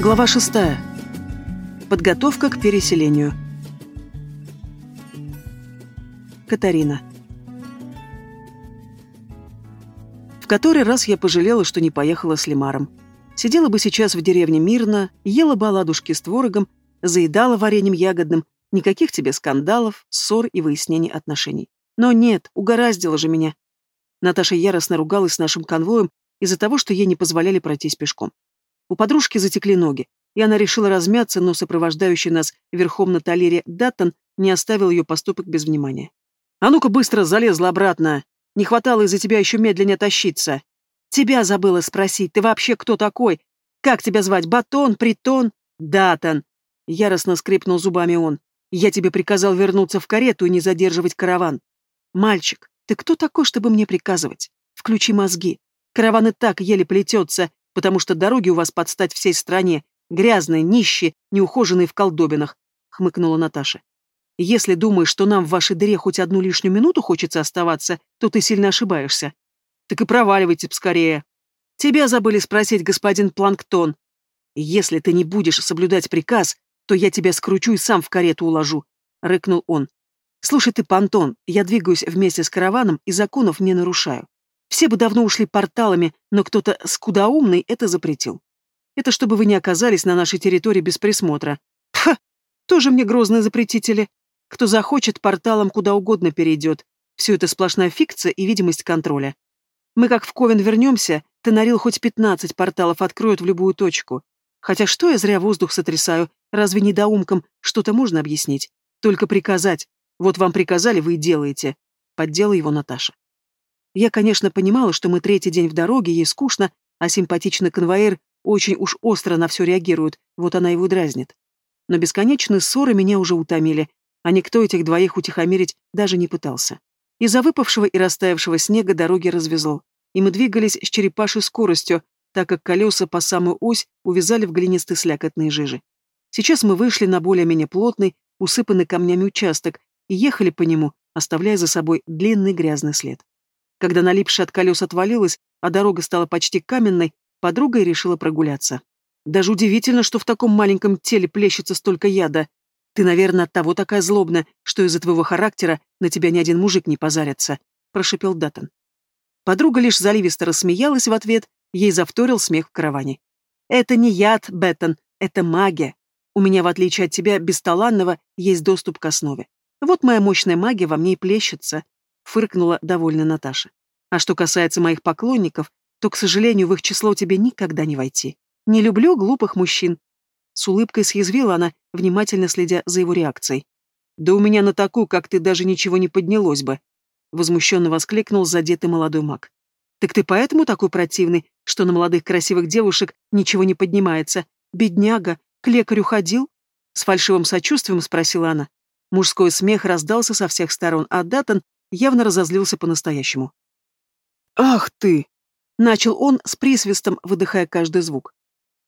Глава 6. Подготовка к переселению. Катарина. В который раз я пожалела, что не поехала с Лимаром. Сидела бы сейчас в деревне мирно, ела бы оладушки с творогом, заедала вареньем ягодным, никаких тебе скандалов, ссор и выяснений отношений. Но нет, угораздило же меня. Наташа яростно ругалась с нашим конвоем из-за того, что ей не позволяли пройтись пешком. У подружки затекли ноги, и она решила размяться, но сопровождающий нас верхом на талере Даттон не оставил ее поступок без внимания. «А ну-ка быстро залезла обратно! Не хватало из-за тебя еще медленнее тащиться!» «Тебя забыла спросить, ты вообще кто такой? Как тебя звать? Батон, Притон?» «Даттон!» — яростно скрипнул зубами он. «Я тебе приказал вернуться в карету и не задерживать караван. Мальчик, ты кто такой, чтобы мне приказывать? Включи мозги. Караван и так еле плетется, потому что дороги у вас под стать всей стране, грязные, нищие, неухоженные в колдобинах», — хмыкнула Наташа. «Если думаешь, что нам в вашей дыре хоть одну лишнюю минуту хочется оставаться, то ты сильно ошибаешься. Так и проваливайте скорее. Тебя забыли спросить, господин Планктон. Если ты не будешь соблюдать приказ, то я тебя скручу и сам в карету уложу», — рыкнул он. «Слушай ты, Пантон, я двигаюсь вместе с караваном и законов не нарушаю. Все бы давно ушли порталами, но кто-то скудоумный это запретил. Это чтобы вы не оказались на нашей территории без присмотра. Ха! Тоже мне грозные запретители. Кто захочет, порталом куда угодно перейдет. Все это сплошная фикция и видимость контроля. Мы как в Ковен вернемся, Тонарил хоть пятнадцать порталов откроют в любую точку. Хотя что я зря воздух сотрясаю, разве недоумкам что-то можно объяснить? Только приказать. Вот вам приказали, вы и делаете. Поддела его Наташа. Я, конечно, понимала, что мы третий день в дороге, ей скучно, а симпатичный конвоир очень уж остро на все реагирует, вот она его дразнит. Но бесконечные ссоры меня уже утомили, а никто этих двоих утихомирить даже не пытался. Из-за выпавшего и растаявшего снега дороги развезло, и мы двигались с черепашей скоростью, так как колеса по самую ось увязали в глинистые слякотные жижи. Сейчас мы вышли на более-менее плотный, усыпанный камнями участок и ехали по нему, оставляя за собой длинный грязный след. Когда налипшая от колес отвалилась, а дорога стала почти каменной, подруга и решила прогуляться. Даже удивительно, что в таком маленьком теле плещется столько яда. Ты, наверное, от того такая злобная, что из-за твоего характера на тебя ни один мужик не позарится, прошипел Даттон. Подруга лишь заливисто рассмеялась в ответ, ей завторил смех в караване. Это не яд, Беттон, это магия. У меня, в отличие от тебя, бесталанного, есть доступ к основе. Вот моя мощная магия во мне и плещется, фыркнула довольно Наташа. А что касается моих поклонников, то, к сожалению, в их число тебе никогда не войти. Не люблю глупых мужчин. С улыбкой съязвила она, внимательно следя за его реакцией. Да у меня на такую, как ты, даже ничего не поднялось бы. Возмущенно воскликнул задетый молодой маг. Так ты поэтому такой противный, что на молодых красивых девушек ничего не поднимается? Бедняга, к лекарю ходил? С фальшивым сочувствием спросила она. Мужской смех раздался со всех сторон, а Датон явно разозлился по-настоящему. «Ах ты!» — начал он с присвистом, выдыхая каждый звук.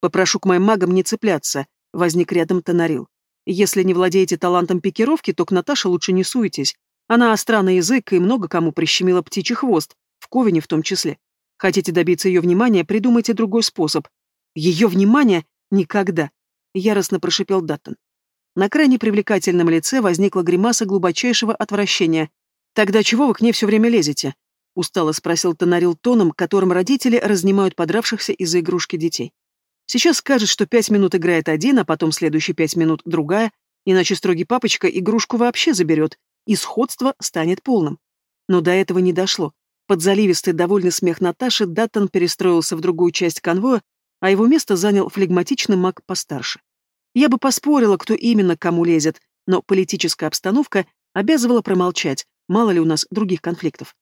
«Попрошу к моим магам не цепляться», — возник рядом Тонарил. «Если не владеете талантом пикировки, то к Наташе лучше не суетесь. Она остра язык и много кому прищемила птичий хвост, в Ковине в том числе. Хотите добиться ее внимания, придумайте другой способ. Ее внимание никогда!» — яростно прошипел Даттон. На крайне привлекательном лице возникла гримаса глубочайшего отвращения, «Тогда чего вы к ней все время лезете?» — устало спросил Тонарил тоном, которым родители разнимают подравшихся из-за игрушки детей. «Сейчас скажет, что пять минут играет один, а потом следующие пять минут другая, иначе строгий папочка игрушку вообще заберет, и сходство станет полным». Но до этого не дошло. Под заливистый довольный смех Наташи Даттон перестроился в другую часть конвоя, а его место занял флегматичный маг постарше. Я бы поспорила, кто именно кому лезет, но политическая обстановка обязывала промолчать, Мало ли у нас других конфликтов.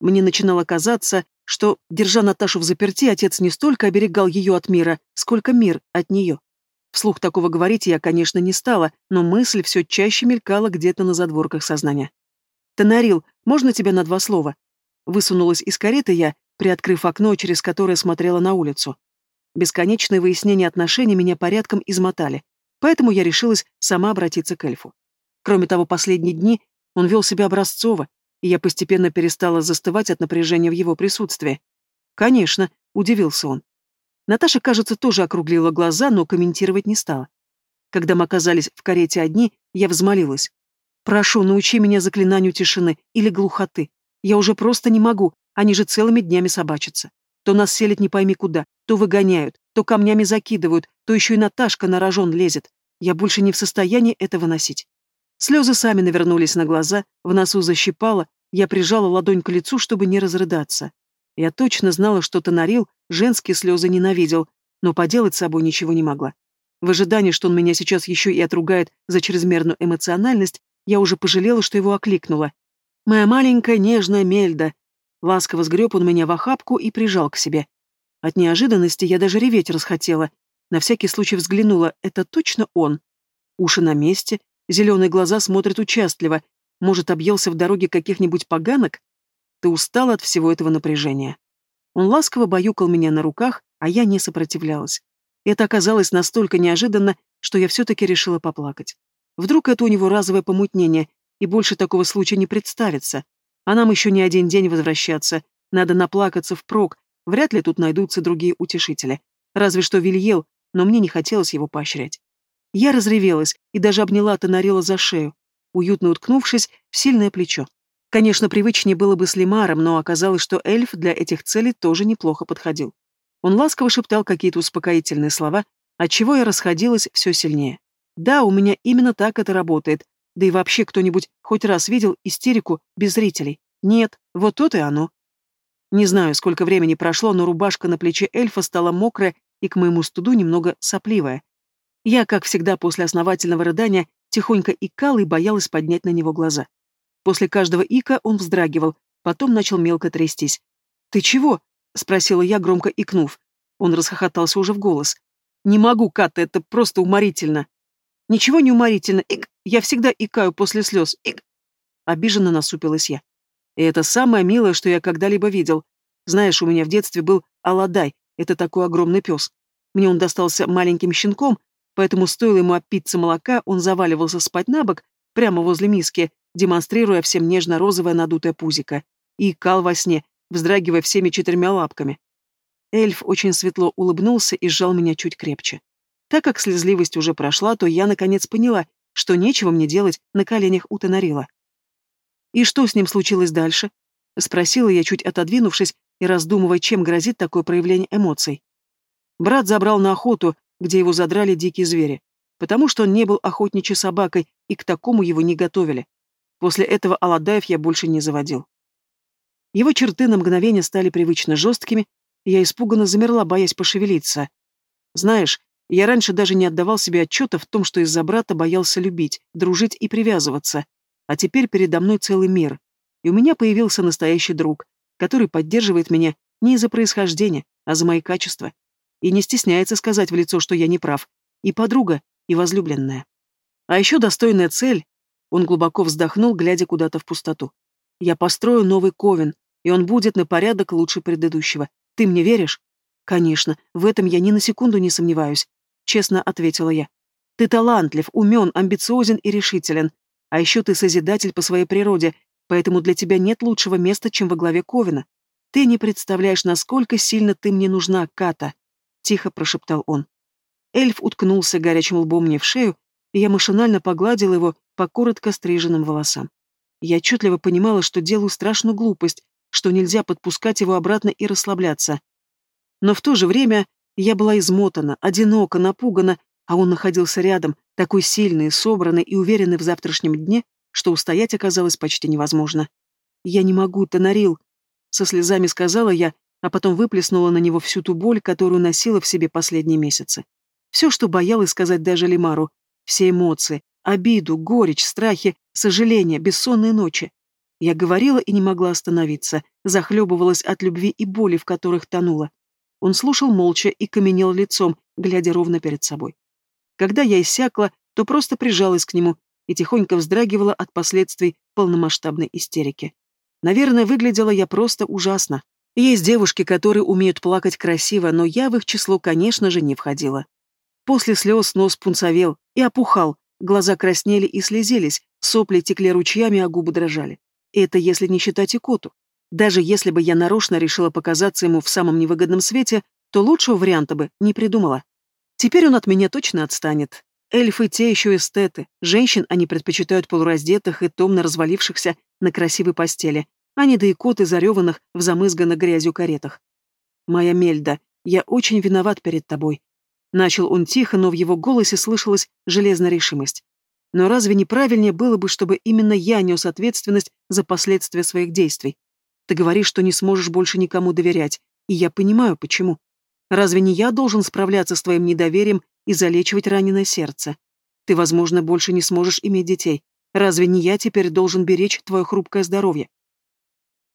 Мне начинало казаться, что, держа Наташу в заперти, отец не столько оберегал ее от мира, сколько мир от нее. Вслух такого говорить я, конечно, не стала, но мысль все чаще мелькала где-то на задворках сознания. «Тонарил, можно тебя на два слова?» Высунулась из кареты я, приоткрыв окно, через которое смотрела на улицу. Бесконечные выяснения отношений меня порядком измотали, поэтому я решилась сама обратиться к эльфу. Кроме того, последние дни он вел себя образцово, и я постепенно перестала застывать от напряжения в его присутствии. «Конечно», — удивился он. Наташа, кажется, тоже округлила глаза, но комментировать не стала. Когда мы оказались в карете одни, я взмолилась. «Прошу, научи меня заклинанию тишины или глухоты. Я уже просто не могу, они же целыми днями собачатся. То нас селят не пойми куда, то выгоняют, то камнями закидывают, то еще и Наташка на рожон лезет. Я больше не в состоянии это выносить». Слезы сами навернулись на глаза, в носу защипало, я прижала ладонь к лицу, чтобы не разрыдаться. Я точно знала, что Тонарил женские слезы ненавидел, но поделать с собой ничего не могла. В ожидании, что он меня сейчас еще и отругает за чрезмерную эмоциональность, я уже пожалела, что его окликнула. «Моя маленькая нежная Мельда!» Ласково сгреб он меня в охапку и прижал к себе. От неожиданности я даже реветь расхотела. На всякий случай взглянула, это точно он. Уши на месте, зеленые глаза смотрят участливо. Может, объелся в дороге каких-нибудь поганок? Ты устал от всего этого напряжения. Он ласково баюкал меня на руках, а я не сопротивлялась. Это оказалось настолько неожиданно, что я все-таки решила поплакать. Вдруг это у него разовое помутнение, и больше такого случая не представится. А нам еще не один день возвращаться. Надо наплакаться впрок. Вряд ли тут найдутся другие утешители. Разве что Вильел, но мне не хотелось его поощрять. Я разревелась и даже обняла Тонарила за шею, уютно уткнувшись в сильное плечо. Конечно, привычнее было бы с Лимаром, но оказалось, что эльф для этих целей тоже неплохо подходил. Он ласково шептал какие-то успокоительные слова, отчего я расходилась все сильнее. Да, у меня именно так это работает, да и вообще кто-нибудь хоть раз видел истерику без зрителей? Нет, вот то и оно. Не знаю, сколько времени прошло, но рубашка на плече эльфа стала мокрая и, к моему студу, немного сопливая. Я, как всегда после основательного рыдания, тихонько икала и боялась поднять на него глаза. После каждого ика он вздрагивал, потом начал мелко трястись. «Ты чего?» — спросила я, громко икнув. Он расхохотался уже в голос. «Не могу, Катя, это просто уморительно». «Ничего не уморительно. Ик, я всегда икаю после слез. Ик». Обиженно насупилась я. И это самое милое, что я когда-либо видел. Знаешь, у меня в детстве был Аладай, это такой огромный пес. Мне он достался маленьким щенком, поэтому стоило ему опиться молока, он заваливался спать на бок, прямо возле миски, демонстрируя всем нежно-розовое надутое пузико, и икал во сне, вздрагивая всеми четырьмя лапками. Эльф очень светло улыбнулся и сжал меня чуть крепче. Так как слезливость уже прошла, то я наконец поняла, что нечего мне делать на коленях у Тонарила. «И что с ним случилось дальше?» — спросила я, чуть отодвинувшись и раздумывая, чем грозит такое проявление эмоций. Брат забрал на охоту, где его задрали дикие звери, потому что он не был охотничьей собакой, и к такому его не готовили. После этого Аладаев я больше не заводил. Его черты на мгновение стали привычно жесткими, и я испуганно замерла, боясь пошевелиться. Знаешь, я раньше даже не отдавал себе отчета в том, что из-за брата боялся любить, дружить и привязываться. А теперь передо мной целый мир. И у меня появился настоящий друг, который поддерживает меня не из-за происхождения, а за мои качества. И не стесняется сказать в лицо, что я не прав. И подруга, и возлюбленная. А еще достойная цель он глубоко вздохнул, глядя куда-то в пустоту. «Я построю новый ковен, и он будет на порядок лучше предыдущего. Ты мне веришь?» «Конечно, в этом я ни на секунду не сомневаюсь», — честно ответила я. «Ты талантлив, умен, амбициозен и решителен. А еще ты созидатель по своей природе, поэтому для тебя нет лучшего места, чем во главе Ковина. Ты не представляешь, насколько сильно ты мне нужна, Ката», — тихо прошептал он. Эльф уткнулся горячим лбом мне в шею, и я машинально погладил его по коротко стриженным волосам. Я отчетливо понимала, что делаю страшную глупость, что нельзя подпускать его обратно и расслабляться. Но в то же время я была измотана, одинока, напугана, а он находился рядом, такой сильный, собранный и уверенный в завтрашнем дне, что устоять оказалось почти невозможно. «Я не могу, Тонарил», — со слезами сказала я, а потом выплеснула на него всю ту боль, которую носила в себе последние месяцы. Все, что боялась сказать даже Лимару, все эмоции, обиду, горечь, страхи, сожаления, бессонные ночи. Я говорила и не могла остановиться, захлебывалась от любви и боли, в которых тонула. Он слушал молча и каменел лицом, глядя ровно перед собой. Когда я иссякла, то просто прижалась к нему и тихонько вздрагивала от последствий полномасштабной истерики. Наверное, выглядела я просто ужасно. Есть девушки, которые умеют плакать красиво, но я в их число, конечно же, не входила. После слез нос пунцовел и опухал, Глаза краснели и слезились, сопли текли ручьями, а губы дрожали. Это если не считать икоту. Даже если бы я нарочно решила показаться ему в самом невыгодном свете, то лучшего варианта бы не придумала. Теперь он от меня точно отстанет. Эльфы те еще эстеты. Женщин они предпочитают полураздетых и томно развалившихся на красивой постели, а не да икоты зареванных в замызганных грязью каретах. «Моя Мельда, я очень виноват перед тобой». Начал он тихо, но в его голосе слышалась железная решимость. Но разве неправильнее было бы, чтобы именно я нес ответственность за последствия своих действий? Ты говоришь, что не сможешь больше никому доверять, и я понимаю, почему. Разве не я должен справляться с твоим недоверием и залечивать раненое сердце? Ты, возможно, больше не сможешь иметь детей. Разве не я теперь должен беречь твое хрупкое здоровье?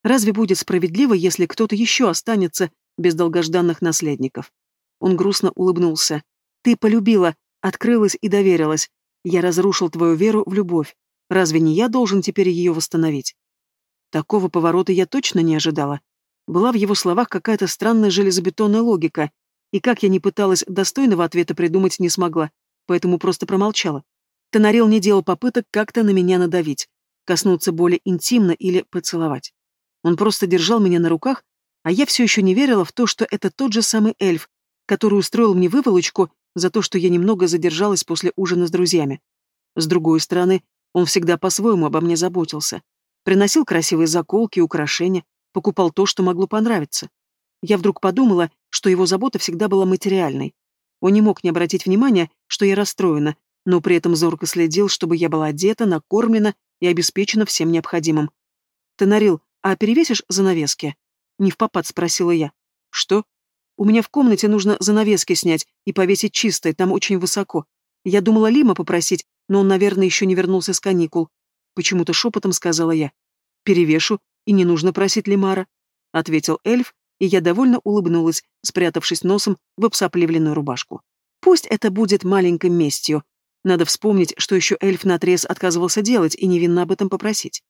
Разве будет справедливо, если кто-то еще останется без долгожданных наследников? Он грустно улыбнулся. Ты полюбила, открылась и доверилась. Я разрушил твою веру в любовь. Разве не я должен теперь ее восстановить? Такого поворота я точно не ожидала. Была в его словах какая-то странная железобетонная логика, и как я не пыталась достойного ответа придумать не смогла, поэтому просто промолчала. Тонарил не делал попыток как-то на меня надавить, коснуться более интимно или поцеловать. Он просто держал меня на руках, а я все еще не верила в то, что это тот же самый эльф, который устроил мне выволочку за то, что я немного задержалась после ужина с друзьями. С другой стороны, он всегда по-своему обо мне заботился. Приносил красивые заколки украшения, покупал то, что могло понравиться. Я вдруг подумала, что его забота всегда была материальной. Он не мог не обратить внимания, что я расстроена, но при этом зорко следил, чтобы я была одета, накормлена и обеспечена всем необходимым. «Ты, Нарил, а перевесишь занавески?» Не в попад спросила я. «Что?» «У меня в комнате нужно занавески снять и повесить чистой, там очень высоко. Я думала Лима попросить, но он, наверное, еще не вернулся с каникул. Почему-то шепотом сказала я. «Перевешу, и не нужно просить Лимара», — ответил эльф, и я довольно улыбнулась, спрятавшись носом в обсопливленную рубашку. «Пусть это будет маленькой местью. Надо вспомнить, что еще эльф наотрез отказывался делать и невинно об этом попросить.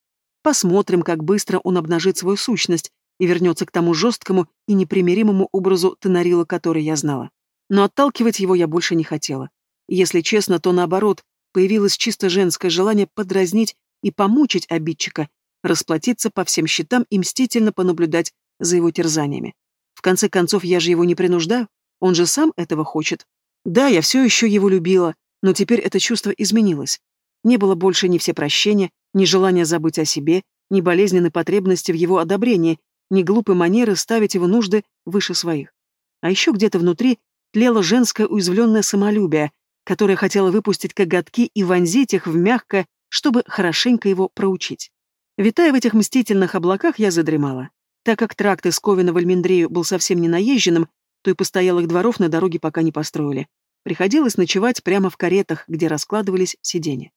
Посмотрим, как быстро он обнажит свою сущность и вернется к тому жесткому и непримиримому образу Тенарила, который я знала. Но отталкивать его я больше не хотела. Если честно, то наоборот, появилось чисто женское желание подразнить и помучить обидчика, расплатиться по всем счетам и мстительно понаблюдать за его терзаниями. В конце концов, я же его не принуждаю, он же сам этого хочет. Да, я все еще его любила, но теперь это чувство изменилось. Не было больше ни всепрощения, ни желания забыть о себе, ни болезненной потребности в его одобрении, ни глупой манеры ставить его нужды выше своих. А еще где-то внутри тлело женское уязвленное самолюбие, которое хотело выпустить коготки и вонзить их в мягкое, чтобы хорошенько его проучить. Витая в этих мстительных облаках, я задремала. Так как тракт из Ковина в Альмендрею был совсем не наезженным, то и постоялых дворов на дороге пока не построили. Приходилось ночевать прямо в каретах, где раскладывались сиденья.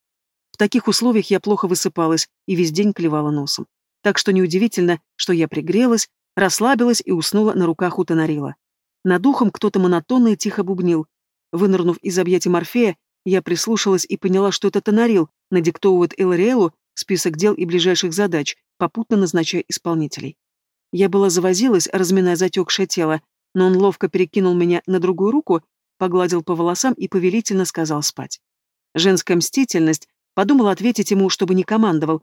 В таких условиях я плохо высыпалась и весь день клевала носом. Так что неудивительно, что я пригрелась, расслабилась и уснула на руках у Тонарила. Над духом кто-то монотонно и тихо бубнил. Вынырнув из объятий Морфея, я прислушалась и поняла, что это Тонарил надиктовывает Элариэлу список дел и ближайших задач, попутно назначая исполнителей. Я была завозилась, разминая затекшее тело, но он ловко перекинул меня на другую руку, погладил по волосам и повелительно сказал спать. Женская мстительность подумала ответить ему, чтобы не командовал,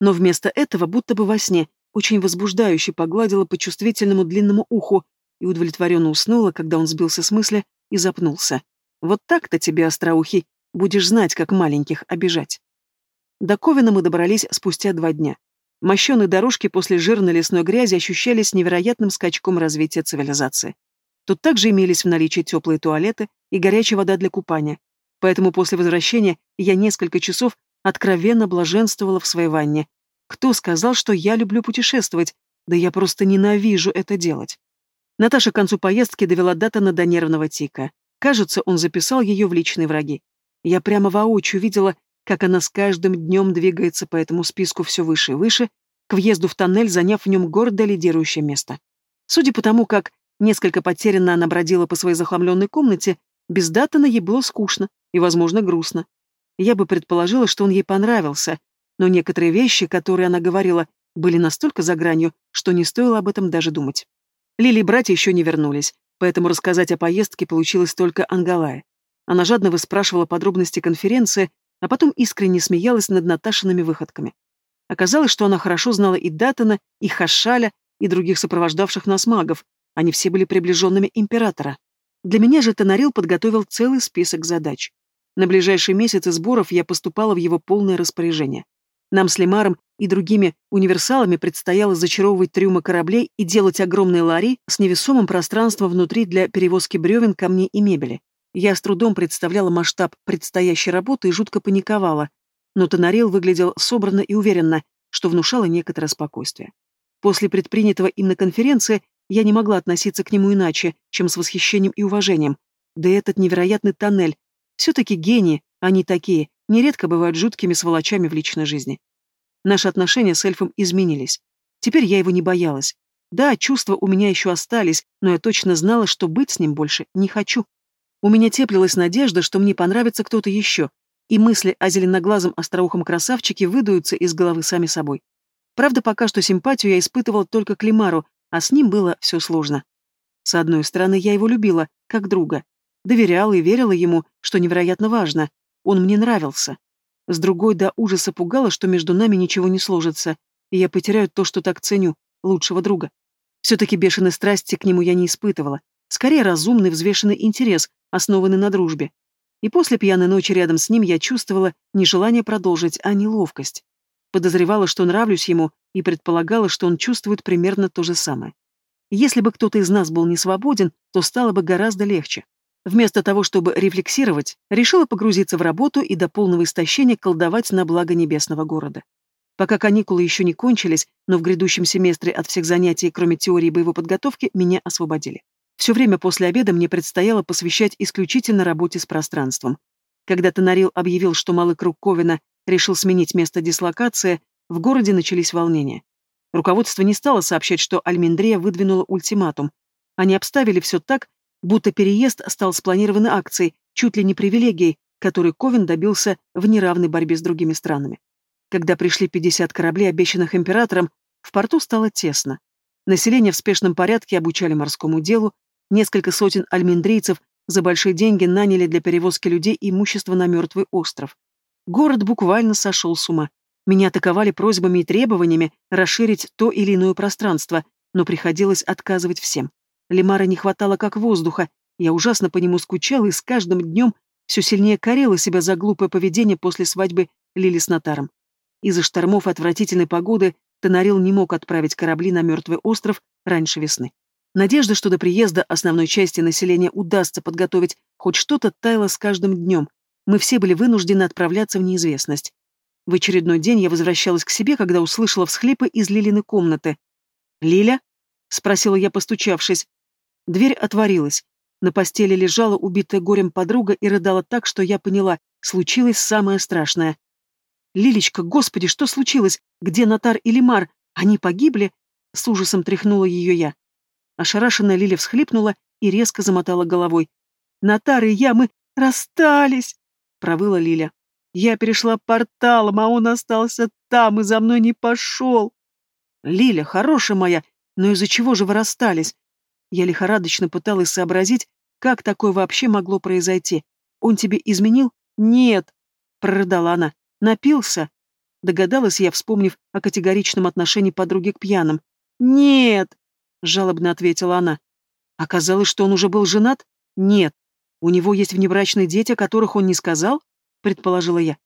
но вместо этого, будто бы во сне, очень возбуждающе погладила по чувствительному длинному уху и удовлетворенно уснула, когда он сбился с мысли и запнулся. Вот так-то тебе, остроухий, будешь знать, как маленьких обижать. До Ковина мы добрались спустя два дня. Мощеные дорожки после жирной лесной грязи ощущались невероятным скачком развития цивилизации. Тут также имелись в наличии теплые туалеты и горячая вода для купания. Поэтому после возвращения я несколько часов откровенно блаженствовала в своей ванне. Кто сказал, что я люблю путешествовать? Да я просто ненавижу это делать. Наташа к концу поездки довела Датана до нервного тика. Кажется, он записал ее в личные враги. Я прямо воочию видела, как она с каждым днем двигается по этому списку все выше и выше, к въезду в тоннель, заняв в нем гордо лидирующее место. Судя по тому, как несколько потерянно она бродила по своей захламленной комнате, без Датана ей было скучно и, возможно, грустно. Я бы предположила, что он ей понравился, но некоторые вещи, которые она говорила, были настолько за гранью, что не стоило об этом даже думать. Лили и братья еще не вернулись, поэтому рассказать о поездке получилось только Ангалая. Она жадно выспрашивала подробности конференции, а потом искренне смеялась над Наташиными выходками. Оказалось, что она хорошо знала и Датана, и Хашаля, и других сопровождавших нас магов, Они все были приближенными императора. Для меня же Тонарил подготовил целый список задач. На ближайшие месяцы сборов я поступала в его полное распоряжение. Нам с Лемаром и другими универсалами предстояло зачаровывать трюмы кораблей и делать огромные лари с невесомым пространством внутри для перевозки бревен, камней и мебели. Я с трудом представляла масштаб предстоящей работы и жутко паниковала, но Тонарил выглядел собранно и уверенно, что внушало некоторое спокойствие. После предпринятого им на конференции я не могла относиться к нему иначе, чем с восхищением и уважением. Да и этот невероятный тоннель. Все-таки гении, они такие, нередко бывают жуткими сволочами в личной жизни. Наши отношения с эльфом изменились. Теперь я его не боялась. Да, чувства у меня еще остались, но я точно знала, что быть с ним больше не хочу. У меня теплилась надежда, что мне понравится кто-то еще, и мысли о зеленоглазом остроухом красавчике выдуются из головы сами собой. Правда, пока что симпатию я испытывала только к Лимару, а с ним было все сложно. С одной стороны, я его любила, как друга. Доверяла и верила ему, что невероятно важно. Он мне нравился. С другой, до ужаса пугала, что между нами ничего не сложится, и я потеряю то, что так ценю, лучшего друга. Все-таки бешеной страсти к нему я не испытывала. Скорее, разумный, взвешенный интерес, основанный на дружбе. И после пьяной ночи рядом с ним я чувствовала не желание продолжить, а неловкость. Подозревала, что нравлюсь ему, и предполагала, что он чувствует примерно то же самое. Если бы кто-то из нас был не свободен, то стало бы гораздо легче. Вместо того, чтобы рефлексировать, решила погрузиться в работу и до полного истощения колдовать на благо небесного города. Пока каникулы еще не кончились, но в грядущем семестре от всех занятий, кроме теории боевой подготовки, меня освободили. Все время после обеда мне предстояло посвящать исключительно работе с пространством. Когда Тонарил объявил, что малый круг Ковина решил сменить место дислокации, в городе начались волнения. Руководство не стало сообщать, что Альмендрея выдвинула ультиматум. Они обставили все так, будто переезд стал спланированной акцией, чуть ли не привилегией, которой Ковен добился в неравной борьбе с другими странами. Когда пришли 50 кораблей, обещанных императором, в порту стало тесно. Население в спешном порядке обучали морскому делу, Несколько сотен альминдрийцев за большие деньги наняли для перевозки людей имущество на мертвый остров. Город буквально сошел с ума. Меня атаковали просьбами и требованиями расширить то или иное пространство, но приходилось отказывать всем. Лимара не хватало как воздуха, я ужасно по нему скучала и с каждым днем все сильнее корила себя за глупое поведение после свадьбы Лили с Натаром. Из-за штормов и отвратительной погоды Тонарил не мог отправить корабли на мертвый остров раньше весны. Надежда, что до приезда основной части населения удастся подготовить хоть что-то, таяла с каждым днем. Мы все были вынуждены отправляться в неизвестность. В очередной день я возвращалась к себе, когда услышала всхлипы из Лилины комнаты. «Лиля?» — спросила я, постучавшись. Дверь отворилась. На постели лежала убитая горем подруга и рыдала так, что я поняла, случилось самое страшное. «Лилечка, господи, что случилось? Где Натар и Лимар? Они погибли?» С ужасом тряхнула ее я. Ошарашенная Лиля всхлипнула и резко замотала головой. «Натар и я, мы расстались!» — провыла Лиля. «Я перешла порталом, а он остался там и за мной не пошел!» «Лиля, хорошая моя, но из-за чего же вы расстались?» Я лихорадочно пыталась сообразить, как такое вообще могло произойти. «Он тебе изменил?» «Нет!» — прорыдала она. «Напился?» Догадалась я, вспомнив о категоричном отношении подруги к пьяным. «Нет!» — жалобно ответила она. «Оказалось, что он уже был женат? Нет. У него есть внебрачные дети, о которых он не сказал?» — предположила я.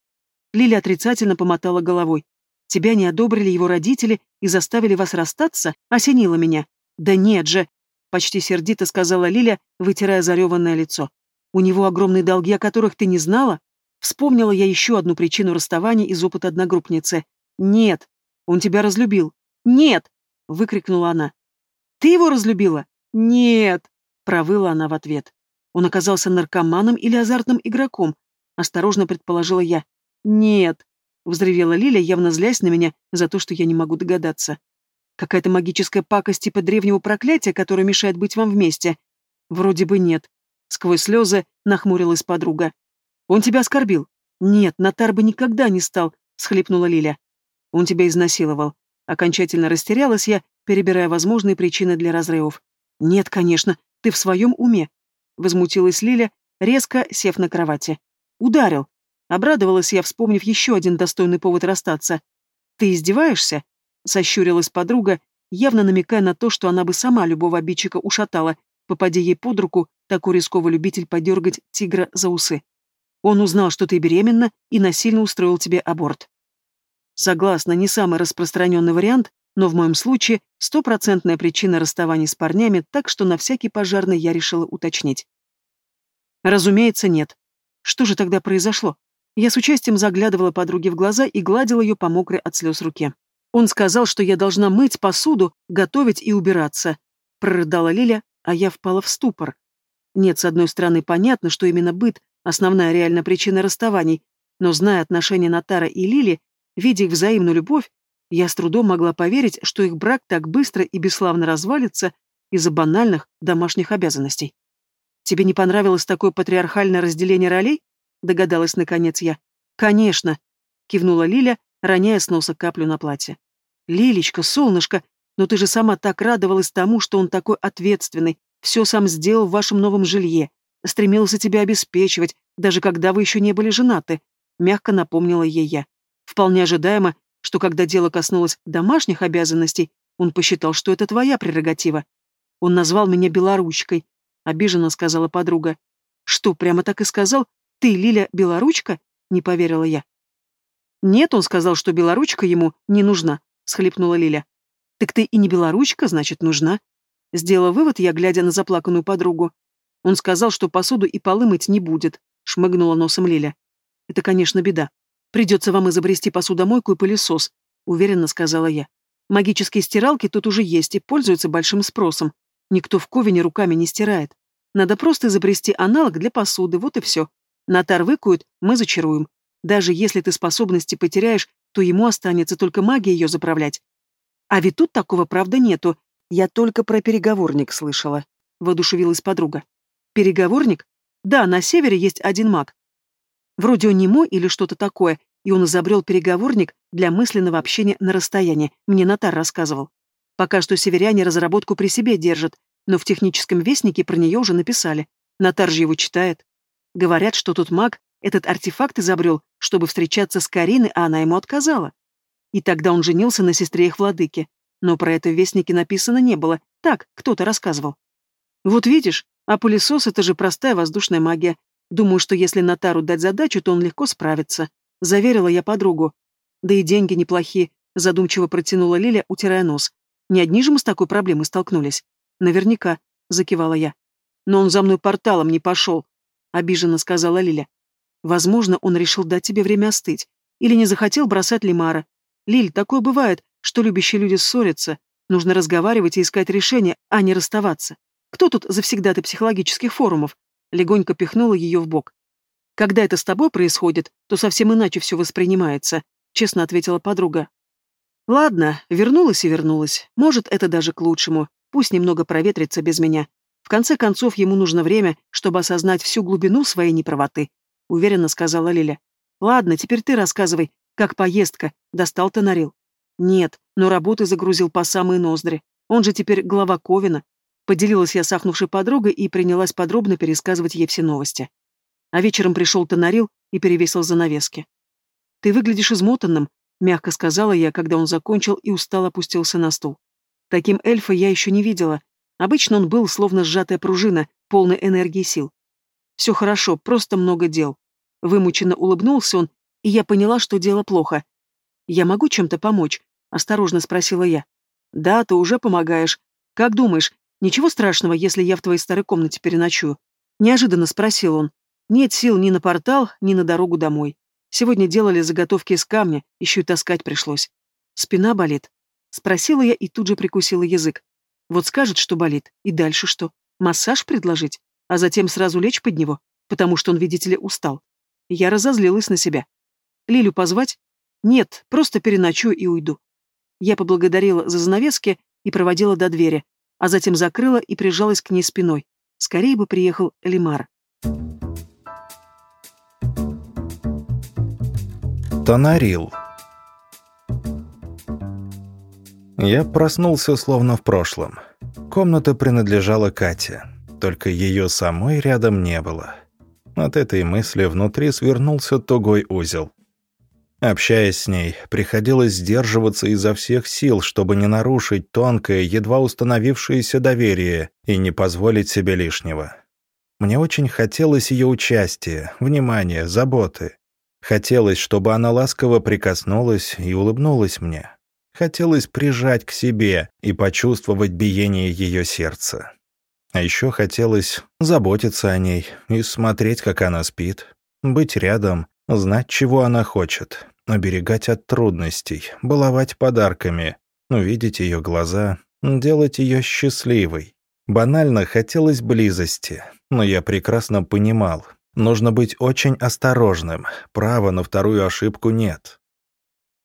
Лиля отрицательно помотала головой. «Тебя не одобрили его родители и заставили вас расстаться?» — осенила меня. «Да нет же!» — почти сердито сказала Лиля, вытирая зареванное лицо. «У него огромные долги, о которых ты не знала?» Вспомнила я еще одну причину расставания из опыта одногруппницы. «Нет! Он тебя разлюбил!» «Нет!» — выкрикнула она. Ты его разлюбила? Нет, провыла она в ответ. Он оказался наркоманом или азартным игроком? Осторожно предположила я. Нет, взревела Лиля, явно злясь на меня за то, что я не могу догадаться. Какая-то магическая пакость типа древнего проклятия, которое мешает быть вам вместе? Вроде бы нет. Сквозь слезы нахмурилась подруга. Он тебя оскорбил? Нет, Натар бы никогда не стал, схлипнула Лиля. Он тебя изнасиловал. Окончательно растерялась я перебирая возможные причины для разрывов. «Нет, конечно, ты в своем уме», — возмутилась Лиля, резко сев на кровати. «Ударил». Обрадовалась я, вспомнив еще один достойный повод расстаться. «Ты издеваешься?» — сощурилась подруга, явно намекая на то, что она бы сама любого обидчика ушатала, попадя ей под руку такой рисковый любитель подергать тигра за усы. Он узнал, что ты беременна, и насильно устроил тебе аборт. Согласна, не самый распространенный вариант, но в моем случае стопроцентная причина расставания с парнями, так что на всякий пожарный я решила уточнить. Разумеется, нет. Что же тогда произошло? Я с участием заглядывала подруге в глаза и гладила ее по мокрой от слез руке. Он сказал, что я должна мыть посуду, готовить и убираться. Прорыдала Лиля, а я впала в ступор. Нет, с одной стороны, понятно, что именно быт – основная реальная причина расставаний, но зная отношения Натара и Лили, видя их взаимную любовь, я с трудом могла поверить, что их брак так быстро и бесславно развалится из-за банальных домашних обязанностей. «Тебе не понравилось такое патриархальное разделение ролей?» — догадалась наконец я. «Конечно», — кивнула Лиля, роняя с носа каплю на платье. «Лилечка, солнышко, но ты же сама так радовалась тому, что он такой ответственный, все сам сделал в вашем новом жилье, стремился тебя обеспечивать, даже когда вы еще не были женаты», — мягко напомнила ей я. Вполне ожидаемо, что когда дело коснулось домашних обязанностей, он посчитал, что это твоя прерогатива. Он назвал меня белоручкой, — обиженно сказала подруга. «Что, прямо так и сказал? Ты, Лиля, белоручка?» — не поверила я. «Нет, он сказал, что белоручка ему не нужна», — схлипнула Лиля. «Так ты и не белоручка, значит, нужна?» Сделала вывод я, глядя на заплаканную подругу. Он сказал, что посуду и полы мыть не будет, — шмыгнула носом Лиля. «Это, конечно, беда. Придется вам изобрести посудомойку и пылесос», — уверенно сказала я. «Магические стиралки тут уже есть и пользуются большим спросом. Никто в Ковине руками не стирает. Надо просто изобрести аналог для посуды, вот и все. Натар выкует, мы зачаруем. Даже если ты способности потеряешь, то ему останется только магия ее заправлять. А ведь тут такого, правда, нету. Я только про переговорник слышала. Воодушевилась подруга. Переговорник? Да, на севере есть один маг. Вроде он немой или что-то такое, и он изобрел переговорник для мысленного общения на расстоянии, мне Натар рассказывал. Пока что северяне разработку при себе держат, но в техническом вестнике про нее уже написали. Натар же его читает. Говорят, что тут маг этот артефакт изобрел, чтобы встречаться с Кариной, а она ему отказала. И тогда он женился на сестре их владыки. Но про это в вестнике написано не было. Так, кто-то рассказывал. Вот видишь, а пылесос — это же простая воздушная магия. Думаю, что если Натару дать задачу, то он легко справится. Заверила я подругу. Да и деньги неплохие, задумчиво протянула Лиля, утирая нос. Не одни же мы с такой проблемой столкнулись. Наверняка, закивала я. Но он за мной порталом не пошел, обиженно сказала Лиля. Возможно, он решил дать тебе время остыть. Или не захотел бросать Лимара. Лиль, такое бывает, что любящие люди ссорятся. Нужно разговаривать и искать решение, а не расставаться. Кто тут завсегда-то психологических форумов? Легонько пихнула ее в бок. Когда это с тобой происходит, то совсем иначе все воспринимается, честно ответила подруга. Ладно, вернулась и вернулась. Может, это даже к лучшему. Пусть немного проветрится без меня. В конце концов, ему нужно время, чтобы осознать всю глубину своей неправоты, уверенно сказала Лиля. Ладно, теперь ты рассказывай, как поездка, достал Тонарил. Нет, но работы загрузил по самые ноздри. Он же теперь глава Ковина. Поделилась я с ахнувшей подругой и принялась подробно пересказывать ей все новости. А вечером пришел Тонарил и перевесил занавески. «Ты выглядишь измотанным», мягко сказала я, когда он закончил и устало опустился на стул. Таким эльфа я еще не видела. Обычно он был словно сжатая пружина, полной энергии сил. Все хорошо, просто много дел. Вымученно улыбнулся он, и я поняла, что дело плохо. «Я могу чем-то помочь?» — осторожно спросила я. «Да, ты уже помогаешь. Как думаешь, ничего страшного, если я в твоей старой комнате переночую?» Неожиданно спросил он. «Нет сил ни на портал, ни на дорогу домой. Сегодня делали заготовки из камня, еще и таскать пришлось. Спина болит. Спросила я и тут же прикусила язык. Вот скажет, что болит, и дальше что? Массаж предложить? А затем сразу лечь под него? Потому что он, видите ли, устал. Я разозлилась на себя. Лилю позвать? Нет, просто переночую и уйду. Я поблагодарила за занавески и проводила до двери, а затем закрыла и прижалась к ней спиной. Скорее бы приехал Лимар. Тонарил. Я проснулся словно в прошлом. Комната принадлежала Кате, только ее самой рядом не было. От этой мысли внутри свернулся тугой узел. Общаясь с ней, приходилось сдерживаться изо всех сил, чтобы не нарушить тонкое, едва установившееся доверие и не позволить себе лишнего. Мне очень хотелось ее участия, внимания, заботы. Хотелось, чтобы она ласково прикоснулась и улыбнулась мне. Хотелось прижать к себе и почувствовать биение ее сердца. А еще хотелось заботиться о ней и смотреть, как она спит, быть рядом, знать, чего она хочет, оберегать от трудностей, баловать подарками, увидеть ее глаза, делать ее счастливой. Банально хотелось близости, но я прекрасно понимал, нужно быть очень осторожным, права на вторую ошибку нет.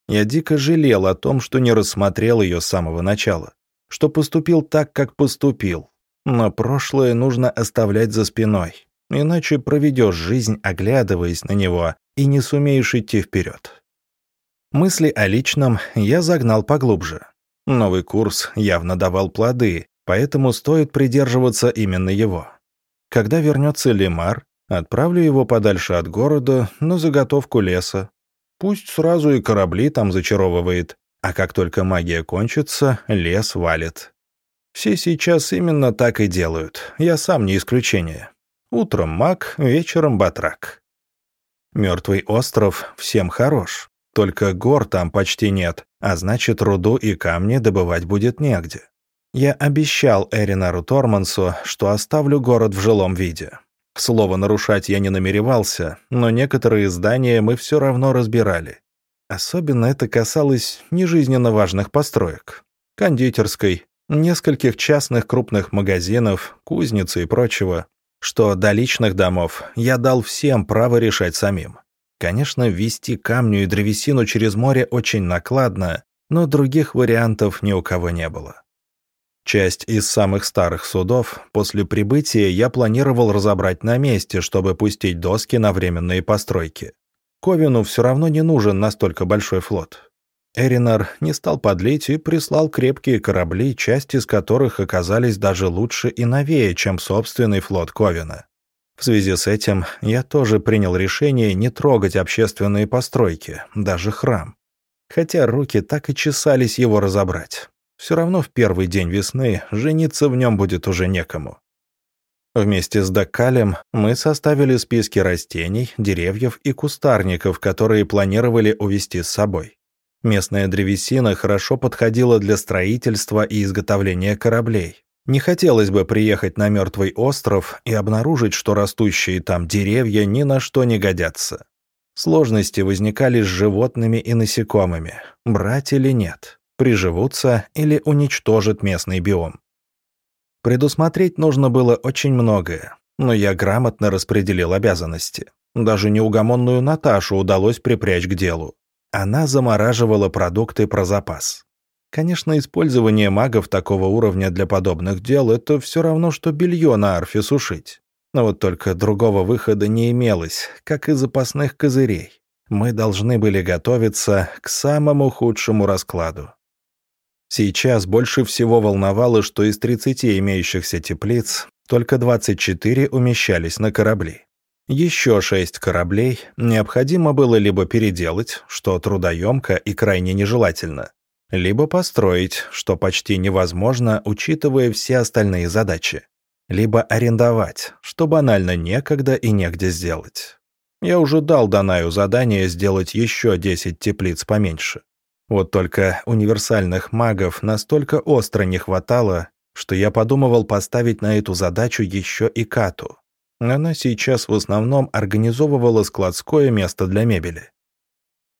Я дико жалел о том, что не рассмотрел ее с самого начала, что поступил так, как поступил, но прошлое нужно оставлять за спиной, иначе проведешь жизнь, оглядываясь на него, и не сумеешь идти вперед. Мысли о личном я загнал поглубже. Новый курс явно давал плоды, поэтому стоит придерживаться именно его. Когда вернется Лемар, отправлю его подальше от города на заготовку леса. Пусть сразу и корабли там зачаровывает, а как только магия кончится, лес валит. Все сейчас именно так и делают, я сам не исключение. Утром маг, вечером батрак. Мертвый остров всем хорош. Только гор там почти нет, а значит, руду и камни добывать будет негде. Я обещал Эринару Тормансу, что оставлю город в жилом виде. К слову, нарушать я не намеревался, но некоторые здания мы все равно разбирали. Особенно это касалось нежизненно важных построек. Кондитерской, нескольких частных крупных магазинов, кузницы и прочего. Что до личных домов я дал всем право решать самим. Конечно, ввести камню и древесину через море очень накладно, но других вариантов ни у кого не было. Часть из самых старых судов после прибытия я планировал разобрать на месте, чтобы пустить доски на временные постройки. Ковину все равно не нужен настолько большой флот. Эринар не стал подлить и прислал крепкие корабли, часть из которых оказались даже лучше и новее, чем собственный флот Ковина. В связи с этим я тоже принял решение не трогать общественные постройки, даже храм. Хотя руки так и чесались его разобрать. Все равно в первый день весны жениться в нем будет уже некому. Вместе с Даккалем мы составили списки растений, деревьев и кустарников, которые планировали увезти с собой. Местная древесина хорошо подходила для строительства и изготовления кораблей. Не хотелось бы приехать на мертвый остров и обнаружить, что растущие там деревья ни на что не годятся. Сложности возникали с животными и насекомыми. Брать или нет? Приживутся или уничтожат местный биом? Предусмотреть нужно было очень многое, но я грамотно распределил обязанности. Даже неугомонную Наташу удалось припрячь к делу. Она замораживала продукты про запас. Конечно, использование магов такого уровня для подобных дел — это все равно, что белье на арфе сушить. Но вот только другого выхода не имелось, как и запасных козырей. Мы должны были готовиться к самому худшему раскладу. Сейчас больше всего волновало, что из 30 имеющихся теплиц только 24 умещались на корабли. Еще шесть кораблей необходимо было либо переделать, что трудоемко и крайне нежелательно, либо построить, что почти невозможно, учитывая все остальные задачи, либо арендовать, что банально некогда и негде сделать. Я уже дал Данаю задание сделать еще 10 теплиц поменьше. Вот только универсальных магов настолько остро не хватало, что я подумывал поставить на эту задачу еще и Кату. Она сейчас в основном организовывала складское место для мебели.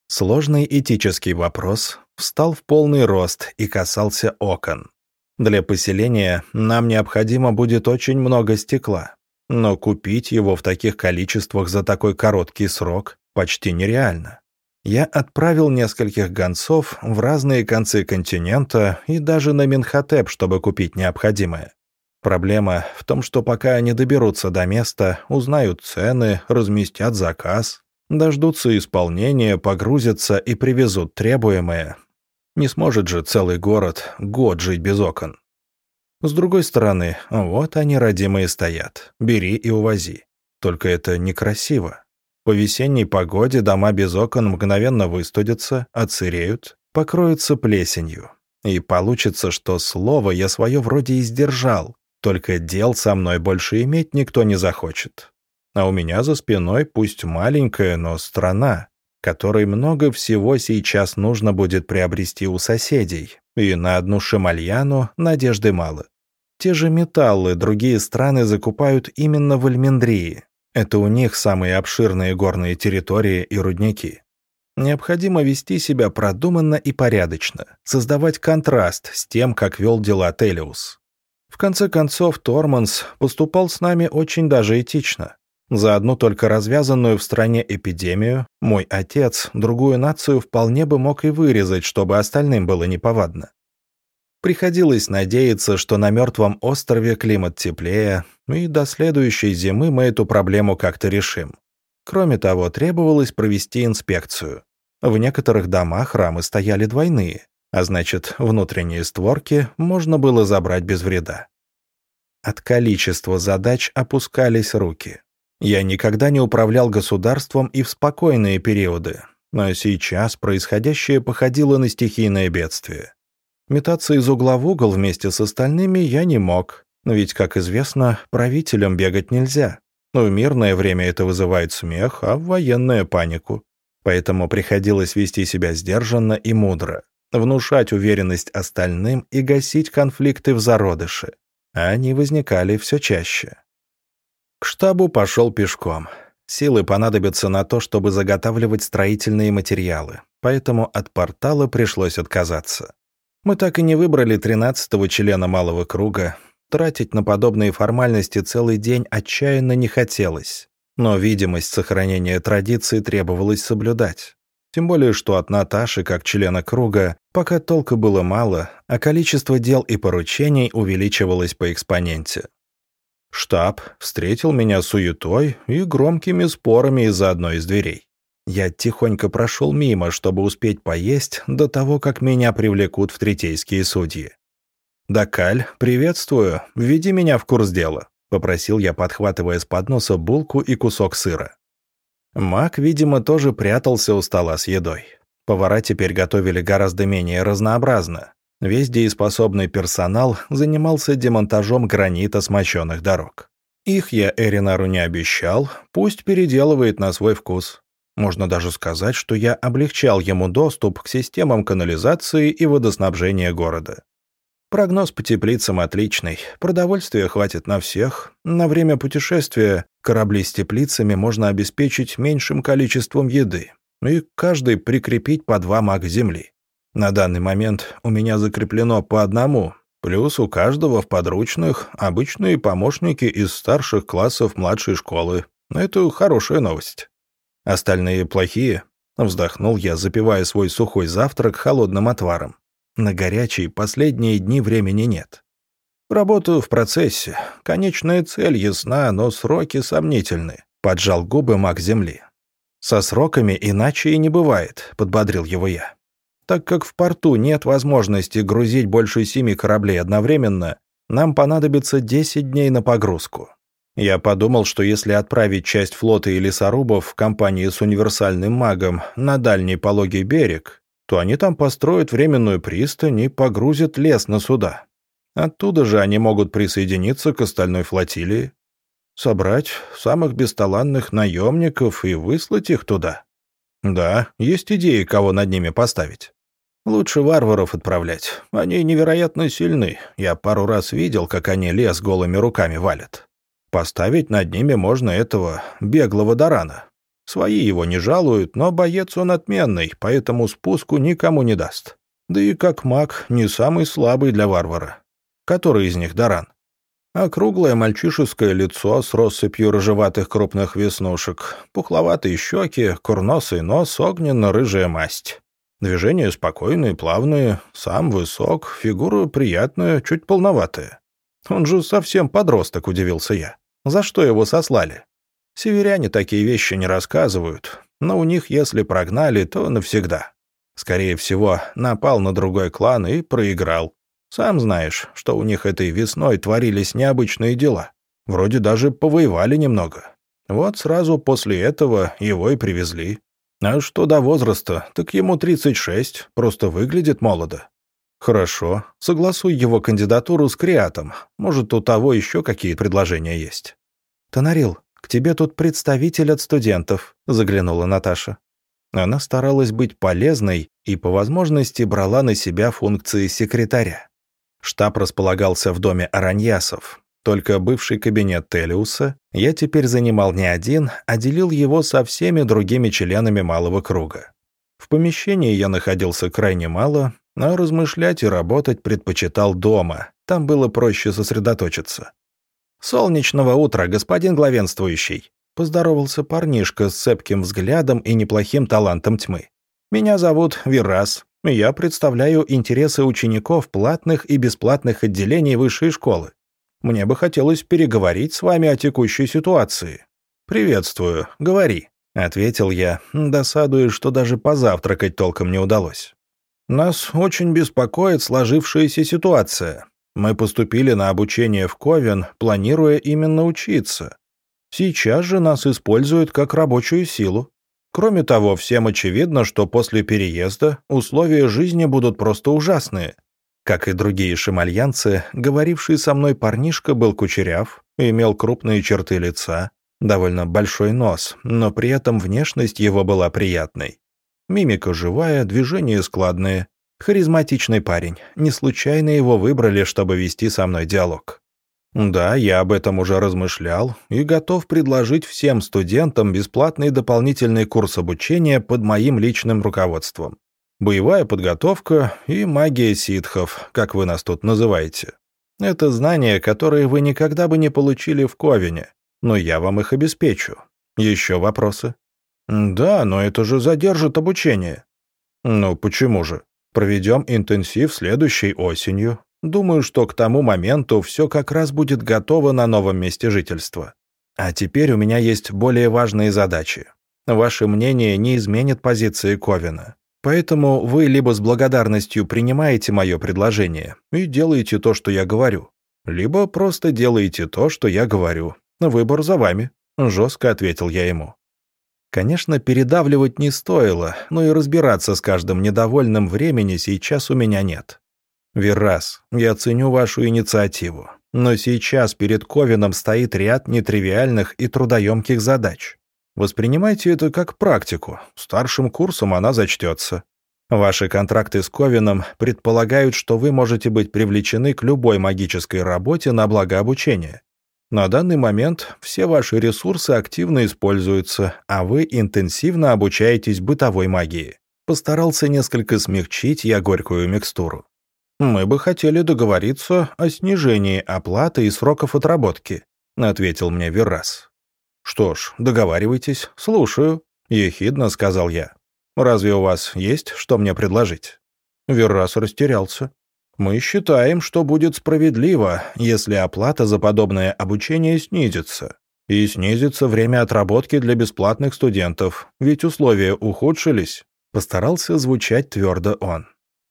Сложный этический вопрос встал в полный рост и касался окон. Для поселения нам необходимо будет очень много стекла, но купить его в таких количествах за такой короткий срок почти нереально. Я отправил нескольких гонцов в разные концы континента и даже на Минхотеп, чтобы купить необходимое. Проблема в том, что пока они доберутся до места, узнают цены, разместят заказ, Дождутся исполнения, погрузятся и привезут требуемое. Не сможет же целый город год жить без окон. С другой стороны, вот они, родимые, стоят. Бери и увози. Только это некрасиво. По весенней погоде дома без окон мгновенно выстудятся, отсыреют, покроются плесенью. И получится, что слово я свое вроде и сдержал, только дел со мной больше иметь никто не захочет. А у меня за спиной пусть маленькая, но страна, которой много всего сейчас нужно будет приобрести у соседей, и на одну шамальяну надежды мало. Те же металлы другие страны закупают именно в Альмендрии. Это у них самые обширные горные территории и рудники. Необходимо вести себя продуманно и порядочно, создавать контраст с тем, как вел дела Телиус. В конце концов, Торманс поступал с нами очень даже этично. За одну только развязанную в стране эпидемию мой отец другую нацию вполне бы мог и вырезать, чтобы остальным было неповадно. Приходилось надеяться, что на мертвом острове климат теплее, и до следующей зимы мы эту проблему как-то решим. Кроме того, требовалось провести инспекцию. В некоторых домах рамы стояли двойные, а значит, внутренние створки можно было забрать без вреда. От количества задач опускались руки. Я никогда не управлял государством и в спокойные периоды, но сейчас происходящее походило на стихийное бедствие. Метаться из угла в угол вместе с остальными я не мог, ведь, как известно, правителям бегать нельзя. Но в мирное время это вызывает смех, а в военное — панику. Поэтому приходилось вести себя сдержанно и мудро, внушать уверенность остальным и гасить конфликты в зародыше. Они возникали все чаще. К штабу пошел пешком. Силы понадобятся на то, чтобы заготавливать строительные материалы, поэтому от портала пришлось отказаться. Мы так и не выбрали тринадцатого члена малого круга. Тратить на подобные формальности целый день отчаянно не хотелось. Но видимость сохранения традиции требовалось соблюдать. Тем более, что от Наташи, как члена круга, пока толка было мало, а количество дел и поручений увеличивалось по экспоненте. Штаб встретил меня суетой и громкими спорами из-за одной из дверей. Я тихонько прошел мимо, чтобы успеть поесть до того, как меня привлекут в третейские судьи. «Дакаль, приветствую. Введи меня в курс дела», — попросил я, подхватывая с подноса булку и кусок сыра. Мак, видимо, тоже прятался у стола с едой. Повара теперь готовили гораздо менее разнообразно. Весь дееспособный персонал занимался демонтажом гранита с мощенных дорог. Их я Эринару не обещал, пусть переделывает на свой вкус. Можно даже сказать, что я облегчал ему доступ к системам канализации и водоснабжения города. Прогноз по теплицам отличный, продовольствия хватит на всех. На время путешествия корабли с теплицами можно обеспечить меньшим количеством еды, и каждый прикрепить по два мага земли. На данный момент у меня закреплено по одному, плюс у каждого в подручных обычные помощники из старших классов младшей школы. Это хорошая новость. Остальные плохие? Вздохнул я, запивая свой сухой завтрак холодным отваром. На горячие последние дни времени нет. Работаю в процессе. Конечная цель ясна, но сроки сомнительны. Поджал губы маг земли. Со сроками иначе и не бывает, подбодрил его я. Так как в порту нет возможности грузить больше семи кораблей одновременно, нам понадобится 10 дней на погрузку. Я подумал, что если отправить часть флота и лесорубов в компании с универсальным магом на дальний пологий берег, то они там построят временную пристань и погрузят лес на суда. Оттуда же они могут присоединиться к остальной флотилии, собрать самых бесталанных наемников и выслать их туда. Да, есть идеи, кого над ними поставить. Лучше варваров отправлять. Они невероятно сильны. Я пару раз видел, как они лес голыми руками валят. Поставить над ними можно этого беглого Дарана. Свои его не жалуют, но боец он отменный, поэтому спуску никому не даст. Да и как маг не самый слабый для варвара. Который из них Даран? Округлое мальчишеское лицо с россыпью рыжеватых крупных веснушек, пухловатые щеки, курносый нос, огненно-рыжая масть. Движения спокойные, плавные, сам высок, фигура приятная, чуть полноватая. Он же совсем подросток, удивился я. За что его сослали? Северяне такие вещи не рассказывают, но у них, если прогнали, то навсегда. Скорее всего, напал на другой клан и проиграл. Сам знаешь, что у них этой весной творились необычные дела. Вроде даже повоевали немного. Вот сразу после этого его и привезли. А что до возраста, так ему 36, просто выглядит молодо. Хорошо, согласуй его кандидатуру с Криатом. Может, у того еще какие предложения есть. Тонарил, к тебе тут представитель от студентов, заглянула Наташа. Она старалась быть полезной и по возможности брала на себя функции секретаря. Штаб располагался в доме Араньясов. Только бывший кабинет Телиуса я теперь занимал не один, а делил его со всеми другими членами малого круга. В помещении я находился крайне мало, но размышлять и работать предпочитал дома, там было проще сосредоточиться. «Солнечного утра, господин главенствующий!» поздоровался парнишка с цепким взглядом и неплохим талантом тьмы. «Меня зовут Вирас. Я представляю интересы учеников платных и бесплатных отделений высшей школы. Мне бы хотелось переговорить с вами о текущей ситуации». «Приветствую. Говори», — ответил я, досадуя, что даже позавтракать толком не удалось. «Нас очень беспокоит сложившаяся ситуация. Мы поступили на обучение в Ковен, планируя именно учиться. Сейчас же нас используют как рабочую силу. Кроме того, всем очевидно, что после переезда условия жизни будут просто ужасные. Как и другие шимальянцы, говоривший со мной парнишка был кучеряв, имел крупные черты лица, довольно большой нос, но при этом внешность его была приятной. Мимика живая, движения складные. Харизматичный парень. Не случайно его выбрали, чтобы вести со мной диалог. Да, я об этом уже размышлял и готов предложить всем студентам бесплатный дополнительный курс обучения под моим личным руководством. Боевая подготовка и магия ситхов, как вы нас тут называете. Это знания, которые вы никогда бы не получили в Ковине, но я вам их обеспечу. Еще вопросы? Да, но это же задержит обучение. Ну почему же? Проведем интенсив следующей осенью, Думаю, что к тому моменту все как раз будет готово на новом месте жительства. А теперь у меня есть более важные задачи. Ваше мнение не изменит позиции Ковина. Поэтому вы либо с благодарностью принимаете мое предложение и делаете то, что я говорю, либо просто делаете то, что я говорю. Выбор за вами», — жестко ответил я ему. Конечно, передавливать не стоило, но и разбираться с каждым недовольным времени сейчас у меня нет. Веррас, я ценю вашу инициативу, но сейчас перед Ковином стоит ряд нетривиальных и трудоемких задач. Воспринимайте это как практику, старшим курсом она зачтется. Ваши контракты с Ковином предполагают, что вы можете быть привлечены к любой магической работе на благо обучения. На данный момент все ваши ресурсы активно используются, а вы интенсивно обучаетесь бытовой магии. Постарался несколько смягчить я горькую микстуру. «Мы бы хотели договориться о снижении оплаты и сроков отработки», — ответил мне Веррас. «Что ж, договаривайтесь, слушаю», — ехидно сказал я. «Разве у вас есть что мне предложить?» Веррас растерялся. «Мы считаем, что будет справедливо, если оплата за подобное обучение снизится. И снизится время отработки для бесплатных студентов, ведь условия ухудшились». Постарался звучать твердо он.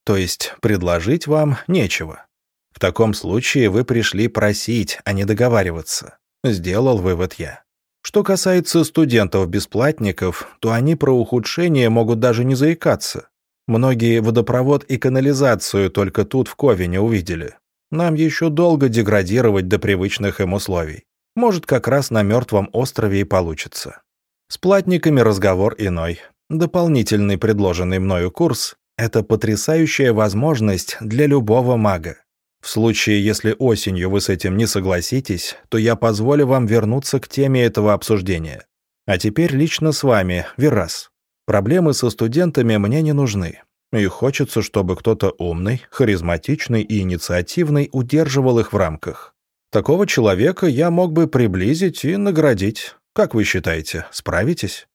То есть предложить вам нечего. В таком случае вы пришли просить, а не договариваться. Сделал вывод я. Что касается студентов-бесплатников, то они про ухудшение могут даже не заикаться. Многие водопровод и канализацию только тут в Ковине увидели. Нам еще долго деградировать до привычных им условий. Может, как раз на мертвом острове и получится. С платниками разговор иной. Дополнительный предложенный мною курс это потрясающая возможность для любого мага. В случае, если осенью вы с этим не согласитесь, то я позволю вам вернуться к теме этого обсуждения. А теперь лично с вами, Верас. Проблемы со студентами мне не нужны. И хочется, чтобы кто-то умный, харизматичный и инициативный удерживал их в рамках. Такого человека я мог бы приблизить и наградить. Как вы считаете, справитесь?»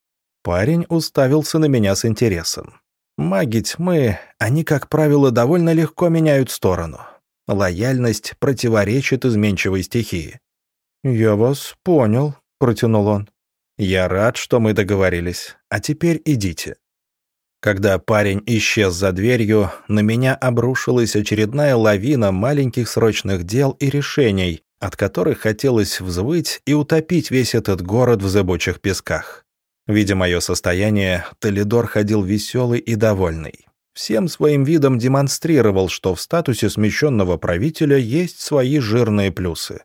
Парень уставился на меня с интересом. Маги тьмы, они, как правило, довольно легко меняют сторону. Лояльность противоречит изменчивой стихии. «Я вас понял», — протянул он. «Я рад, что мы договорились. А теперь идите». Когда парень исчез за дверью, на меня обрушилась очередная лавина маленьких срочных дел и решений, от которых хотелось взвыть и утопить весь этот город в зыбучих песках. Видя мое состояние, Толидор ходил веселый и довольный. Всем своим видом демонстрировал, что в статусе смещенного правителя есть свои жирные плюсы.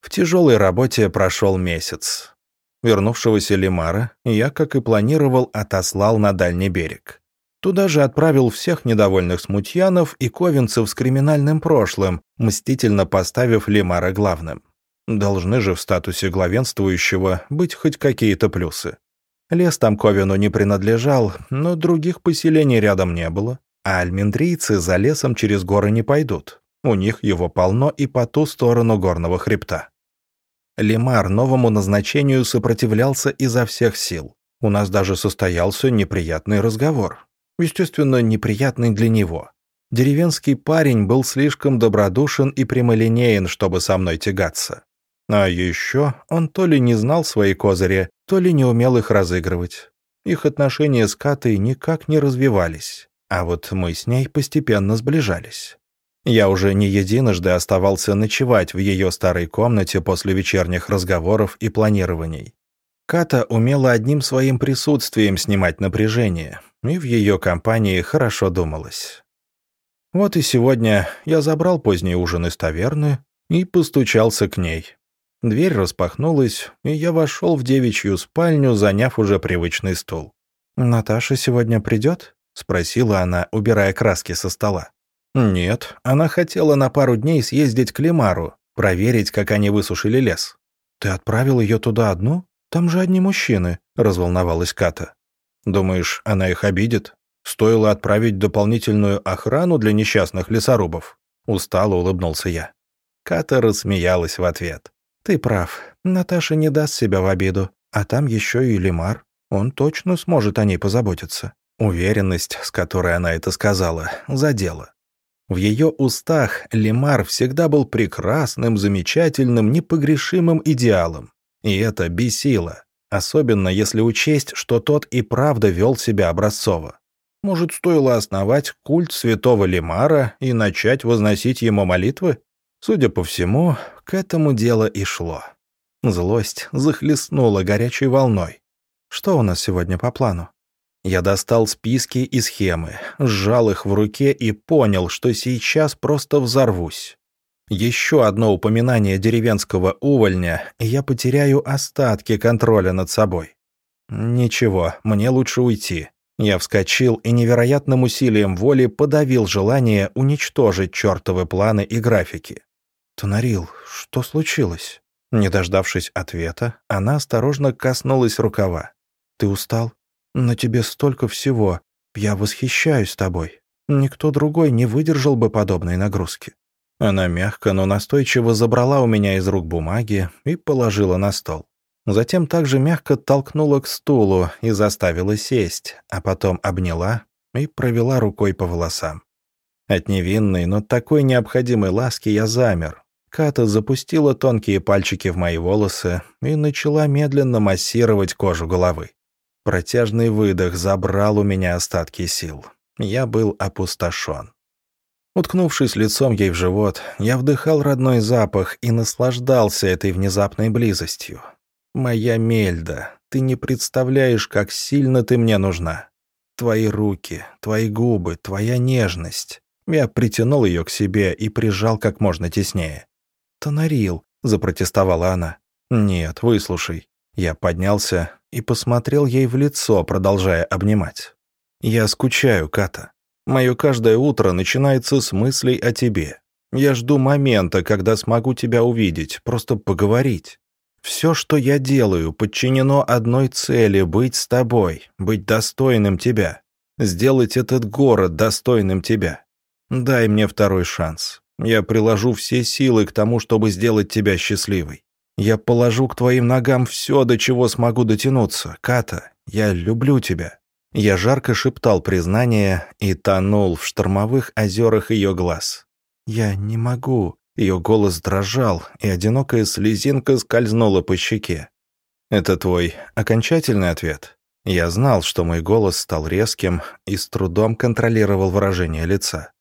В тяжелой работе прошел месяц. Вернувшегося Лимара я, как и планировал, отослал на дальний берег. Туда же отправил всех недовольных смутьянов и ковенцев с криминальным прошлым, мстительно поставив Лимара главным. Должны же в статусе главенствующего быть хоть какие-то плюсы. Лес там Ковину не принадлежал, но других поселений рядом не было, а альмендрийцы за лесом через горы не пойдут. У них его полно и по ту сторону горного хребта. Лемар новому назначению сопротивлялся изо всех сил. У нас даже состоялся неприятный разговор. Естественно, неприятный для него. Деревенский парень был слишком добродушен и прямолинеен, чтобы со мной тягаться. А еще он то ли не знал свои козыри, то ли не умел их разыгрывать. Их отношения с Катой никак не развивались, а вот мы с ней постепенно сближались. Я уже не единожды оставался ночевать в ее старой комнате после вечерних разговоров и планирований. Ката умела одним своим присутствием снимать напряжение, и в ее компании хорошо думалось. Вот и сегодня я забрал поздний ужин из таверны и постучался к ней. Дверь распахнулась, и я вошел в девичью спальню, заняв уже привычный стул. «Наташа сегодня придет?» — спросила она, убирая краски со стола. «Нет, она хотела на пару дней съездить к Лемару, проверить, как они высушили лес». «Ты отправил ее туда одну? Там же одни мужчины», — разволновалась Ката. «Думаешь, она их обидит? Стоило отправить дополнительную охрану для несчастных лесорубов?» Устало улыбнулся я. Ката рассмеялась в ответ. «Ты прав. Наташа не даст себя в обиду. А там еще и Лимар. Он точно сможет о ней позаботиться». Уверенность, с которой она это сказала, задела. В ее устах Лимар всегда был прекрасным, замечательным, непогрешимым идеалом. И это бесило, особенно если учесть, что тот и правда вел себя образцово. Может, стоило основать культ святого Лимара и начать возносить ему молитвы? Судя по всему, к этому дело и шло. Злость захлестнула горячей волной. Что у нас сегодня по плану? Я достал списки и схемы, сжал их в руке и понял, что сейчас просто взорвусь. Еще одно упоминание деревенского увольня, и я потеряю остатки контроля над собой. Ничего, мне лучше уйти. Я вскочил и невероятным усилием воли подавил желание уничтожить чертовы планы и графики. «Тонарил, что случилось?» Не дождавшись ответа, она осторожно коснулась рукава. «Ты устал? На тебе столько всего. Я восхищаюсь тобой. Никто другой не выдержал бы подобной нагрузки». Она мягко, но настойчиво забрала у меня из рук бумаги и положила на стол. Затем также мягко толкнула к стулу и заставила сесть, а потом обняла и провела рукой по волосам. От невинной, но такой необходимой ласки я замер, Ката запустила тонкие пальчики в мои волосы и начала медленно массировать кожу головы. Протяжный выдох забрал у меня остатки сил. Я был опустошен. Уткнувшись лицом ей в живот, я вдыхал родной запах и наслаждался этой внезапной близостью. «Моя Мельда, ты не представляешь, как сильно ты мне нужна. Твои руки, твои губы, твоя нежность». Я притянул ее к себе и прижал как можно теснее. «Тонарил», — запротестовала она. «Нет, выслушай». Я поднялся и посмотрел ей в лицо, продолжая обнимать. «Я скучаю, Ката. Мое каждое утро начинается с мыслей о тебе. Я жду момента, когда смогу тебя увидеть, просто поговорить. Все, что я делаю, подчинено одной цели — быть с тобой, быть достойным тебя, сделать этот город достойным тебя. Дай мне второй шанс. Я приложу все силы к тому, чтобы сделать тебя счастливой. Я положу к твоим ногам все, до чего смогу дотянуться. Ката, я люблю тебя». Я жарко шептал признание и тонул в штормовых озерах ее глаз. «Я не могу». Ее голос дрожал, и одинокая слезинка скользнула по щеке. «Это твой окончательный ответ?» Я знал, что мой голос стал резким и с трудом контролировал выражение лица.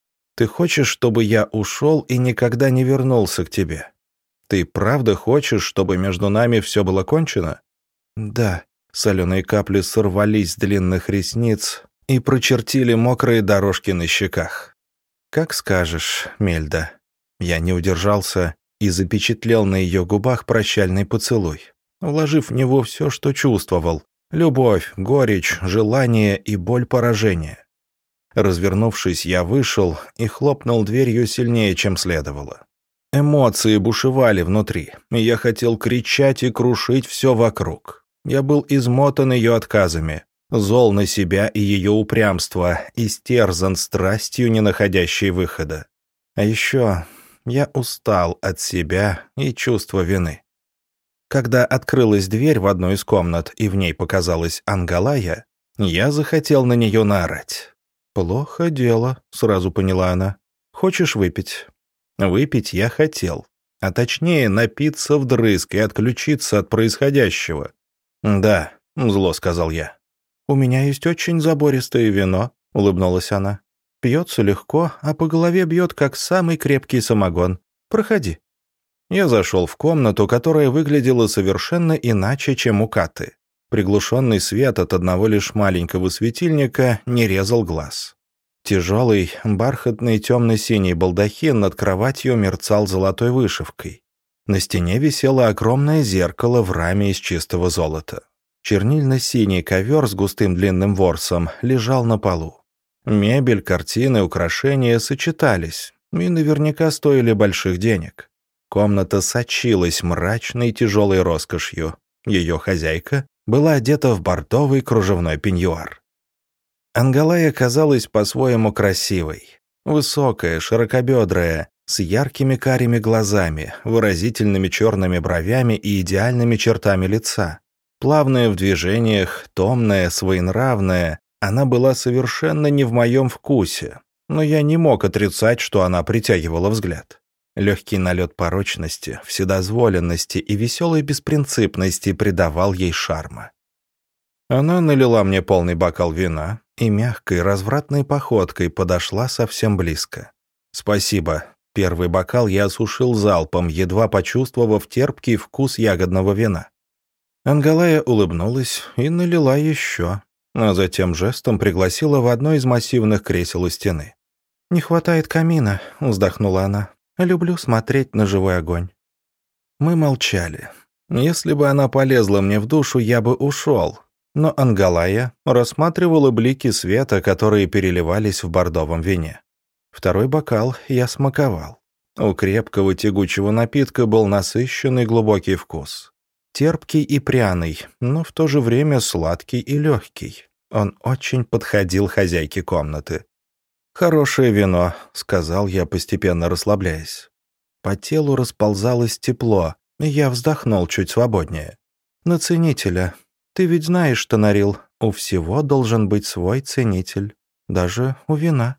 Ты хочешь, чтобы я ушел и никогда не вернулся к тебе? Ты правда хочешь, чтобы между нами все было кончено?» «Да». Соленые капли сорвались с длинных ресниц и прочертили мокрые дорожки на щеках. «Как скажешь, Мельда». Я не удержался и запечатлел на ее губах прощальный поцелуй, вложив в него все, что чувствовал. Любовь, горечь, желание и боль поражения. Развернувшись, я вышел и хлопнул дверью сильнее, чем следовало. Эмоции бушевали внутри, и я хотел кричать и крушить все вокруг. Я был измотан ее отказами, зол на себя и ее упрямство, истерзан страстью, не находящей выхода. А еще я устал от себя и чувства вины. Когда открылась дверь в одну из комнат, и в ней показалась Ангалая, я захотел на нее наорать. «Плохо дело», — сразу поняла она. «Хочешь выпить?» Выпить я хотел, а точнее напиться вдрызг и отключиться от происходящего. «Да», — зло сказал я. «У меня есть очень забористое вино», — улыбнулась она. «Пьется легко, а по голове бьет, как самый крепкий самогон. Проходи». Я зашел в комнату, которая выглядела совершенно иначе, чем у Каты. Приглушенный свет от одного лишь маленького светильника не резал глаз. Тяжелый, бархатный темно-синий балдахин над кроватью мерцал золотой вышивкой. На стене висело огромное зеркало в раме из чистого золота. Чернильно-синий ковер с густым длинным ворсом лежал на полу. Мебель, картины, украшения сочетались и наверняка стоили больших денег. Комната сочилась мрачной тяжелой роскошью. Ее хозяйка была одета в бордовый кружевной пеньюар. Ангалая казалась по-своему красивой. Высокая, широкобедрая, с яркими карими глазами, выразительными черными бровями и идеальными чертами лица. Плавная в движениях, томная, своенравная, она была совершенно не в моем вкусе, но я не мог отрицать, что она притягивала взгляд. Легкий налет порочности, вседозволенности и веселой беспринципности придавал ей шарма. Она налила мне полный бокал вина, и мягкой, развратной походкой подошла совсем близко. «Спасибо». Первый бокал я осушил залпом, едва почувствовав терпкий вкус ягодного вина. Ангалая улыбнулась и налила еще, а затем жестом пригласила в одно из массивных кресел у стены. «Не хватает камина», — вздохнула она. «Люблю смотреть на живой огонь». Мы молчали. Если бы она полезла мне в душу, я бы ушел, но Ангалая рассматривала блики света, которые переливались в бордовом вине. Второй бокал я смаковал. У крепкого тягучего напитка был насыщенный глубокий вкус. Терпкий и пряный, но в то же время сладкий и легкий. Он очень подходил хозяйке комнаты. «Хорошее вино», — сказал я, постепенно расслабляясь. По телу расползалось тепло, и я вздохнул чуть свободнее. «На ценителя», ты ведь знаешь, Тонарил, у всего должен быть свой ценитель. Даже у вина.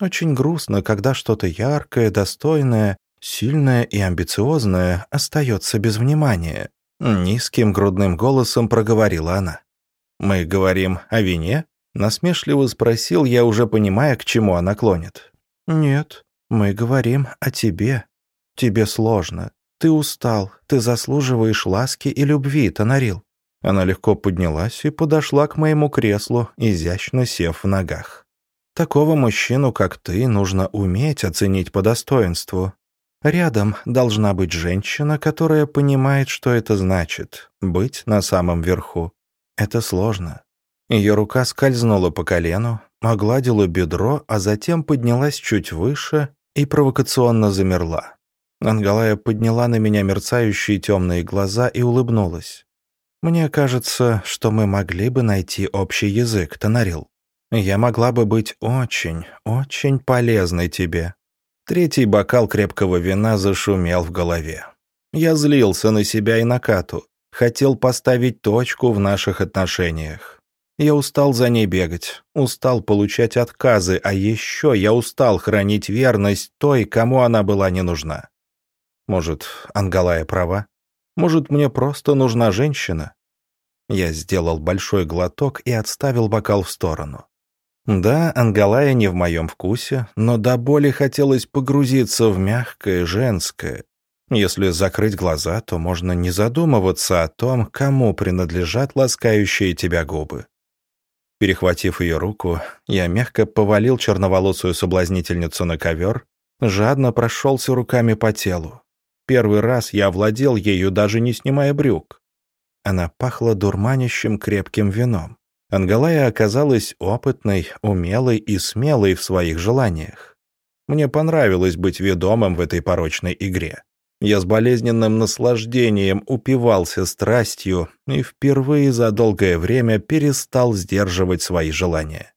Очень грустно, когда что-то яркое, достойное, сильное и амбициозное остается без внимания. Низким грудным голосом проговорила она. «Мы говорим о вине?» Насмешливо спросил я, уже понимая, к чему она клонит. «Нет, мы говорим о тебе. Тебе сложно. Ты устал, ты заслуживаешь ласки и любви, Тонарил. Она легко поднялась и подошла к моему креслу, изящно сев в ногах. Такого мужчину, как ты, нужно уметь оценить по достоинству. Рядом должна быть женщина, которая понимает, что это значит — быть на самом верху. Это сложно. Ее рука скользнула по колену, огладила бедро, а затем поднялась чуть выше и провокационно замерла. Ангалая подняла на меня мерцающие темные глаза и улыбнулась. Мне кажется, что мы могли бы найти общий язык, Тонарил. Я могла бы быть очень, очень полезной тебе». Третий бокал крепкого вина зашумел в голове. Я злился на себя и на Кату. Хотел поставить точку в наших отношениях. Я устал за ней бегать, устал получать отказы, а еще я устал хранить верность той, кому она была не нужна. Может, Ангалая права? Может, мне просто нужна женщина? Я сделал большой глоток и отставил бокал в сторону. Да, Ангалая не в моем вкусе, но до боли хотелось погрузиться в мягкое, женское. Если закрыть глаза, то можно не задумываться о том, кому принадлежат ласкающие тебя губы. Перехватив ее руку, я мягко повалил черноволосую соблазнительницу на ковер, жадно прошелся руками по телу. Первый раз я владел ею, даже не снимая брюк. Она пахла дурманящим крепким вином. Ангалая оказалась опытной, умелой и смелой в своих желаниях. Мне понравилось быть ведомым в этой порочной игре. Я с болезненным наслаждением упивался страстью и впервые за долгое время перестал сдерживать свои желания.